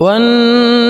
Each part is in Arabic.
والنساء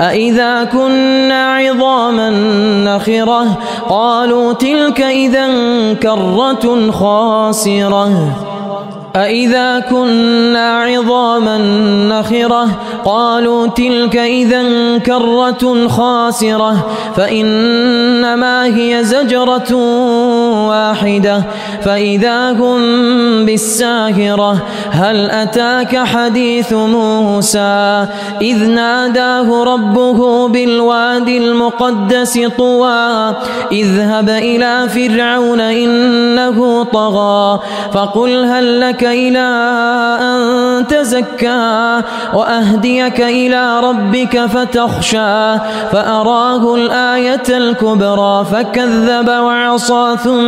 أئذا كنا عظاما نخرة قالوا تلك إذا كرة خاسرة أئذا كنا عظاما نخرة قالوا تلك إذا كرة خاسرة فإنما هي زجرة واحدة. فإذا هم بالساهرة هل أتاك حديث موسى؟ إذ ناداه ربه بالوادي المقدس طوى. اذهب إلى فرعون إنه طغى. فقل هل لك إلى أن تزكى؟ وأهديك إلى ربك فتخشى. فأراه الآية الكبرى فكذب وعصى ثم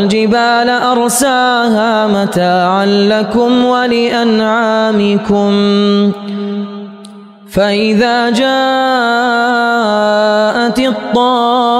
والجبال أرساها متاعا لكم ولأنعامكم. فإذا جاءت الطامة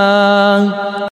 当